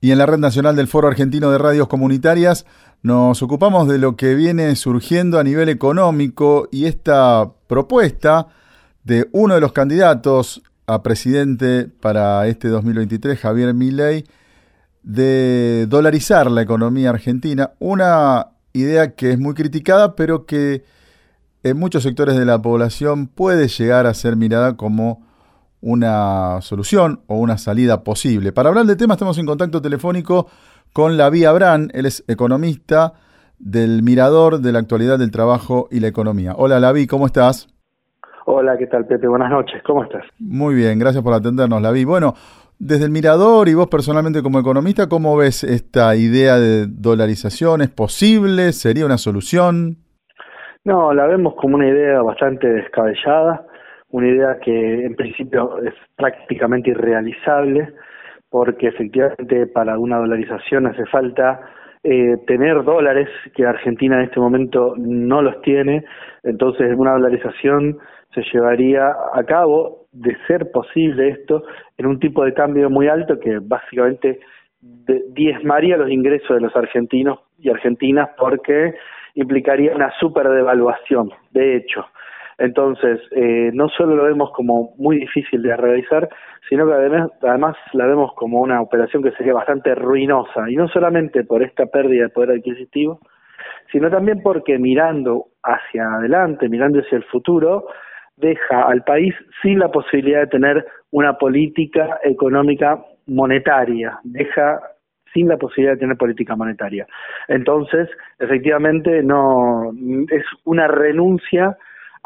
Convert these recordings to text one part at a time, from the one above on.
Y en la Red Nacional del Foro Argentino de Radios Comunitarias nos ocupamos de lo que viene surgiendo a nivel económico y esta propuesta de uno de los candidatos a presidente para este 2023, Javier Milei, de dolarizar la economía argentina, una idea que es muy criticada, pero que en muchos sectores de la población puede llegar a ser mirada como una solución o una salida posible. Para hablar del tema estamos en contacto telefónico con Vía Abrán, él es economista del Mirador de la Actualidad del Trabajo y la Economía. Hola Lavi, ¿cómo estás? Hola, ¿qué tal Pepe? Buenas noches, ¿cómo estás? Muy bien, gracias por atendernos Lavi. Bueno, desde el Mirador y vos personalmente como economista, ¿cómo ves esta idea de dolarización? ¿Es posible? ¿Sería una solución? No, la vemos como una idea bastante descabellada una idea que en principio es prácticamente irrealizable, porque efectivamente para una dolarización hace falta eh, tener dólares, que Argentina en este momento no los tiene, entonces una dolarización se llevaría a cabo, de ser posible esto, en un tipo de cambio muy alto que básicamente diezmaría los ingresos de los argentinos y argentinas porque implicaría una superdevaluación, de hecho. Entonces, eh, no solo lo vemos como muy difícil de realizar, sino que además, además la vemos como una operación que sería bastante ruinosa, y no solamente por esta pérdida de poder adquisitivo, sino también porque mirando hacia adelante, mirando hacia el futuro, deja al país sin la posibilidad de tener una política económica monetaria, deja sin la posibilidad de tener política monetaria. Entonces, efectivamente, no es una renuncia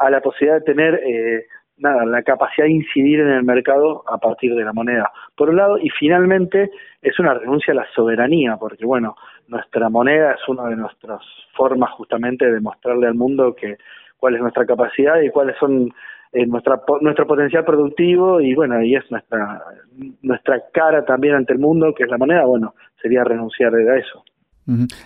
a la posibilidad de tener eh, nada, la capacidad de incidir en el mercado a partir de la moneda. Por un lado, y finalmente es una renuncia a la soberanía, porque bueno, nuestra moneda es una de nuestras formas justamente de mostrarle al mundo que cuál es nuestra capacidad y cuáles son eh, nuestra nuestro potencial productivo y bueno, y es nuestra nuestra cara también ante el mundo, que es la moneda, bueno, sería renunciar a eso.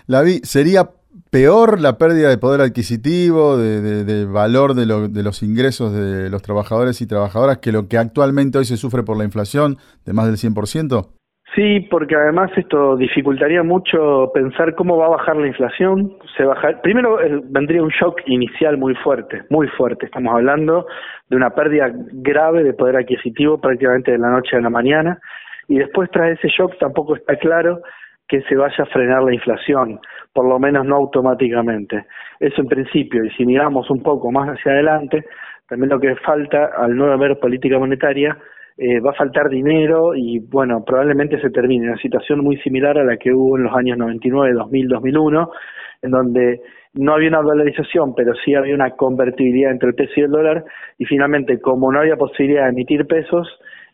La vi, sería peor la pérdida de poder adquisitivo, de, valor de, de, los ingresos de los trabajadores y trabajadoras que lo que actualmente hoy se sufre por la inflación de más del 100%? Sí, porque además esto dificultaría mucho pensar cómo va a bajar la inflación. Se baja, primero eh, vendría un shock inicial muy fuerte, muy fuerte. Estamos hablando de una pérdida grave de poder adquisitivo prácticamente de la noche a la mañana. Y después tras ese shock tampoco está claro que se vaya a frenar la inflación, por lo menos no automáticamente. Eso en principio, y si miramos un poco más hacia adelante, también lo que falta, al no haber política monetaria, eh, va a faltar dinero y bueno, probablemente se termine una situación muy similar a la que hubo en los años 99, 2000, 2001, en donde no había una dolarización, pero sí había una convertibilidad entre el peso y el dólar, y finalmente, como no había posibilidad de emitir pesos,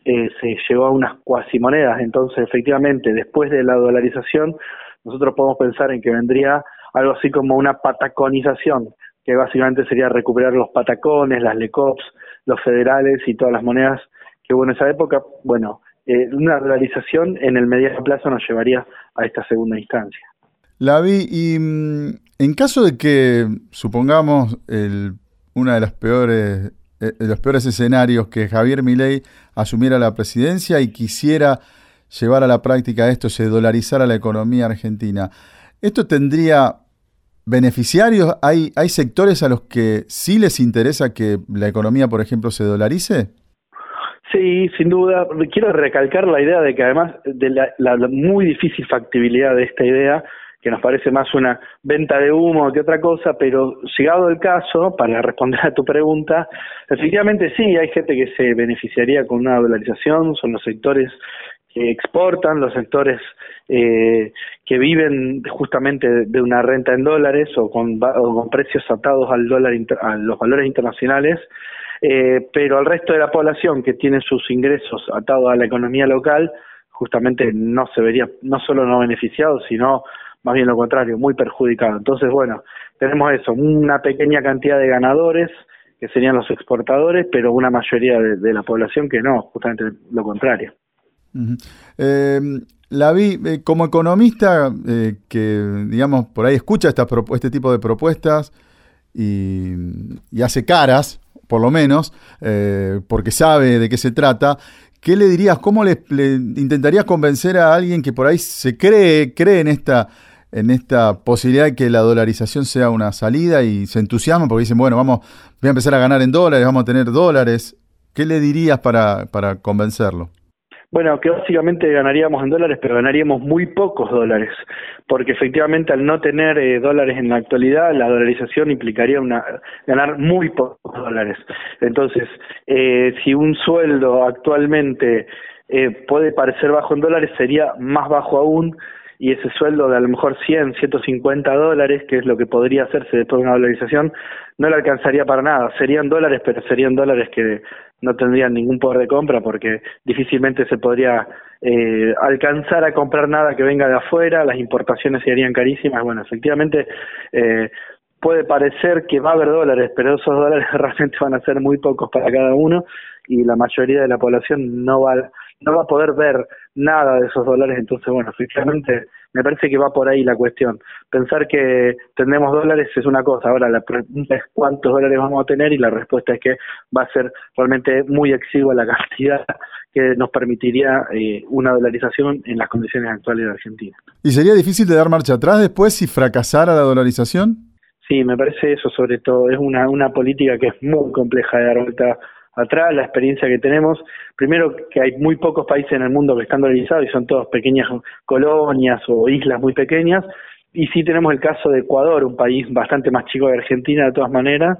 eh, se llegó a unas cuasimonedas. Entonces, efectivamente, después de la dolarización, nosotros podemos pensar en que vendría algo así como una pataconización, que básicamente sería recuperar los patacones, las LECOPs, los federales y todas las monedas que hubo en esa época. Bueno, eh, una dolarización en el mediano plazo nos llevaría a esta segunda instancia. La vi, y mm, en caso de que, supongamos, el, una de las peores eh, los peores escenarios que Javier Milei asumiera la presidencia y quisiera llevar a la práctica esto, se dolarizara la economía argentina. ¿Esto tendría beneficiarios? ¿Hay, ¿Hay sectores a los que sí les interesa que la economía, por ejemplo, se dolarice? Sí, sin duda. Quiero recalcar la idea de que además de la muy difícil factibilidad de esta idea, que nos parece más una venta de humo que otra cosa, pero llegado el caso, para responder a tu pregunta, efectivamente sí, hay gente que se beneficiaría con una dolarización, son los sectores que exportan, los sectores eh, que viven justamente de una renta en dólares o con, con precios atados al dólar a los valores internacionales, eh, pero al resto de la población que tiene sus ingresos atados a la economía local, justamente no se vería no solo no beneficiado, sino más bien lo contrario, muy perjudicado. Entonces, bueno, tenemos eso, una pequeña cantidad de ganadores, que serían los exportadores, pero una mayoría de, la población que no, justamente lo contrario. Eh, la vi eh, como economista eh, que, digamos, por ahí escucha esta, este tipo de propuestas y, hace caras, por lo menos, porque sabe de qué se trata. ¿qué le dirías? ¿Cómo le, intentarías convencer a alguien que por ahí se cree, cree en esta, en esta posibilidad de que la dolarización sea una salida y se entusiasma porque dicen, bueno, vamos, voy a empezar a ganar en dólares, vamos a tener dólares? ¿Qué le dirías para, para convencerlo? Bueno, que básicamente ganaríamos en dólares, pero ganaríamos muy pocos dólares, porque efectivamente al no tener eh, dólares en la actualidad, la dolarización implicaría una, ganar muy pocos dólares. Entonces, eh, si un sueldo actualmente eh, puede parecer bajo en dólares, sería más bajo aún y ese sueldo de a lo mejor 100, 150 dólares, que es lo que podría hacerse después de una dolarización, no le alcanzaría para nada. Serían dólares, pero serían dólares que no tendrían ningún poder de compra porque difícilmente se podría eh, alcanzar a comprar nada que venga de afuera, las importaciones serían carísimas. Bueno, efectivamente, eh, puede parecer que va a haber dólares, pero esos dólares realmente van a ser muy pocos para cada uno y la mayoría de la población no va no va a poder ver nada de esos dólares, entonces bueno, efectivamente me parece que va por ahí la cuestión. Pensar que tenemos dólares es una cosa, ahora la pregunta es cuántos dólares vamos a tener y la respuesta es que va a ser realmente muy exigua la cantidad que nos permitiría eh, una dolarización en las condiciones actuales de Argentina. ¿Y sería difícil de dar marcha atrás después si fracasara la dolarización? Sí, me parece eso sobre todo. Es una, una política que es muy compleja de dar vuelta atrás, la experiencia que tenemos, primero que hay muy pocos países en el mundo que están dolarizados y son todos pequeñas colonias o islas muy pequeñas, y sí tenemos el caso de Ecuador, un país bastante más chico que Argentina de todas maneras,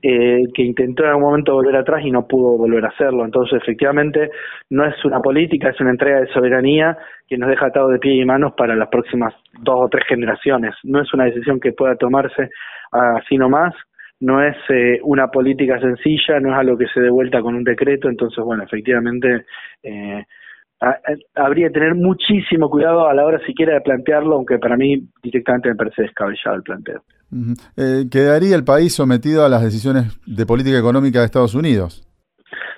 eh, que intentó en algún momento volver atrás y no pudo volver a hacerlo. Entonces, efectivamente, no es una política, es una entrega de soberanía que nos deja atado de pie y manos para las próximas dos o tres generaciones. No es una decisión que pueda tomarse así nomás, no es eh, una política sencilla, no es algo que se dé vuelta con un decreto, entonces, bueno, efectivamente eh, habría que tener muchísimo cuidado a la hora siquiera de plantearlo, aunque para mí directamente me parece descabellado el planteo. Eh, ¿Quedaría el país sometido a las decisiones de política económica de Estados Unidos?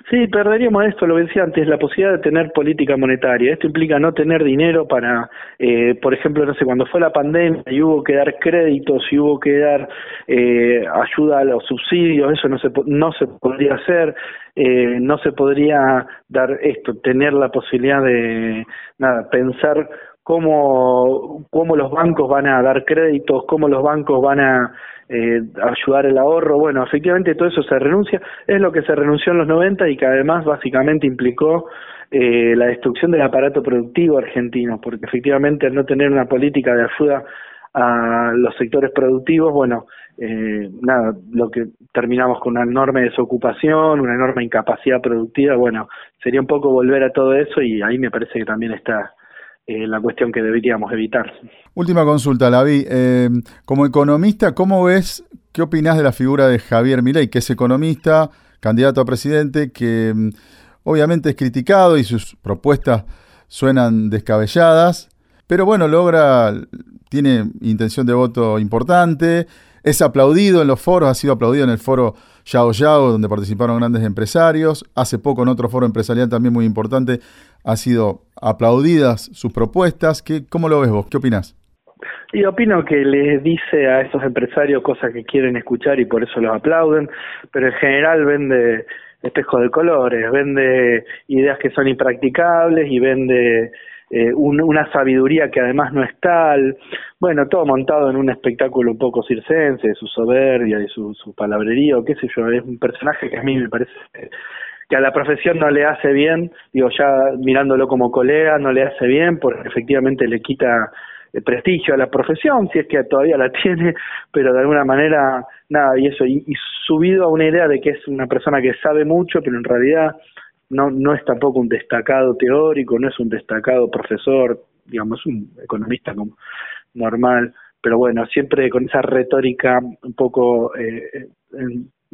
Sí, perderíamos esto, lo decía antes, la posibilidad de tener política monetaria. Esto implica no tener dinero para, eh, por ejemplo, no sé, cuando fue la pandemia y hubo que dar créditos y hubo que dar eh, ayuda a los subsidios, eso no se, no se podría hacer, eh, no se podría dar esto, tener la posibilidad de, nada, pensar cómo, cómo los bancos van a dar créditos, cómo los bancos van a eh, ayudar el ahorro. Bueno, efectivamente todo eso se renuncia. Es lo que se renunció en los 90 y que además básicamente implicó eh, la destrucción del aparato productivo argentino, porque efectivamente al no tener una política de ayuda a los sectores productivos, bueno, eh, nada, lo que terminamos con una enorme desocupación, una enorme incapacidad productiva, bueno, sería un poco volver a todo eso y ahí me parece que también está eh, la cuestión que deberíamos evitar. Última consulta, Lavi. Eh, como economista, ¿cómo ves, qué opinas de la figura de Javier Milei, que es economista, candidato a presidente, que mm, obviamente es criticado y sus propuestas suenan descabelladas, pero bueno, logra, tiene intención de voto importante, es aplaudido en los foros, ha sido aplaudido en el foro Yao Yao, donde participaron grandes empresarios. Hace poco en otro foro empresarial también muy importante ha sido aplaudidas sus propuestas. ¿Qué, ¿Cómo lo ves vos? ¿Qué opinas? Y opino que les dice a esos empresarios cosas que quieren escuchar y por eso los aplauden, pero en general vende espejos de colores, vende ideas que son impracticables y vende eh, una sabiduría que además no es tal, bueno, todo montado en un espectáculo un poco circense, de su soberbia y su, su palabrería, o qué sé yo, es un personaje que a mí me parece que a la profesión no le hace bien, digo, ya mirándolo como colega, no le hace bien, porque efectivamente le quita el prestigio a la profesión, si es que todavía la tiene, pero de alguna manera, nada, y eso, y, y subido a una idea de que es una persona que sabe mucho, pero en realidad no, no es tampoco un destacado teórico, no es un destacado profesor, digamos, un economista como normal, pero bueno, siempre con esa retórica un poco eh,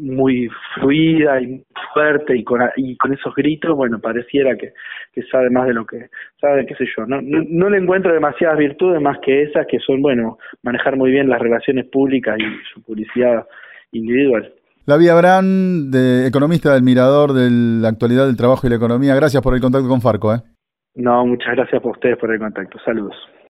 muy fluida y fuerte y con, y con esos gritos, bueno, pareciera que, que sabe más de lo que sabe, qué sé yo. No, no, no, le encuentro demasiadas virtudes más que esas que son, bueno, manejar muy bien las relaciones públicas y su publicidad individual. La Vía Abraham, de economista del Mirador de la actualidad del trabajo y la economía. Gracias por el contacto con Farco. ¿eh? No, muchas gracias por ustedes por el contacto. Saludos.